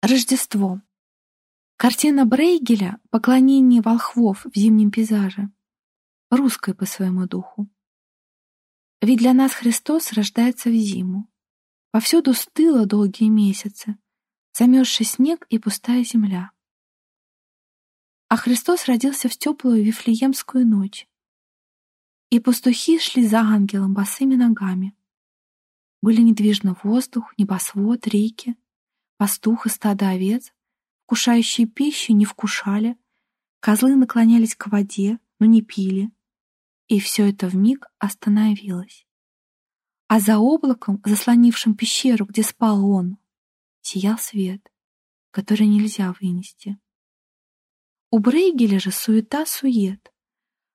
Рождество. Картина Брейгеля «Поклонение волхвов в зимнем пейзаже» русская по своему духу. Ведь для нас Христос рождается в зиму. Повсюду стыло долгие месяцы, замерзший снег и пустая земля. А Христос родился в теплую Вифлеемскую ночь. И пастухи шли за ангелом босыми ногами. Были недвижно воздух, небосвод, реки, Пастух и стадо овец, вкушающие пищу, не вкушали, козлы наклонялись к воде, но не пили. И все это вмиг остановилось. А за облаком, заслонившим пещеру, где спал он, сиял свет, который нельзя вынести. У Брейгеля же суета-сует.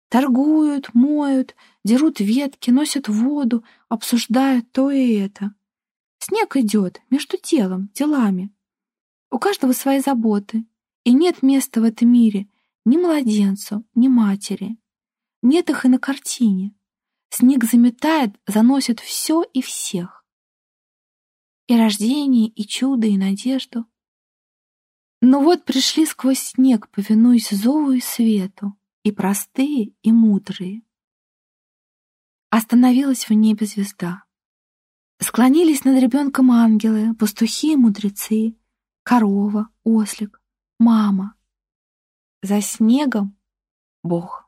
Торгуют, моют, дерут ветки, носят воду, обсуждают то и это. Снег идет между телом, делами. У каждого свои заботы, и нет места в этом мире ни младенцу, ни матери. Нет их и на картине. Снег заметает, заносит все и всех. И рождение, и чудо, и надежду. Но вот пришли сквозь снег, повинуясь зову и свету, и простые, и мудрые. Остановилась в небе звезда. Склонились над ребенком ангелы, пастухи и мудрецы, корова, ослик, мама. За снегом — Бог.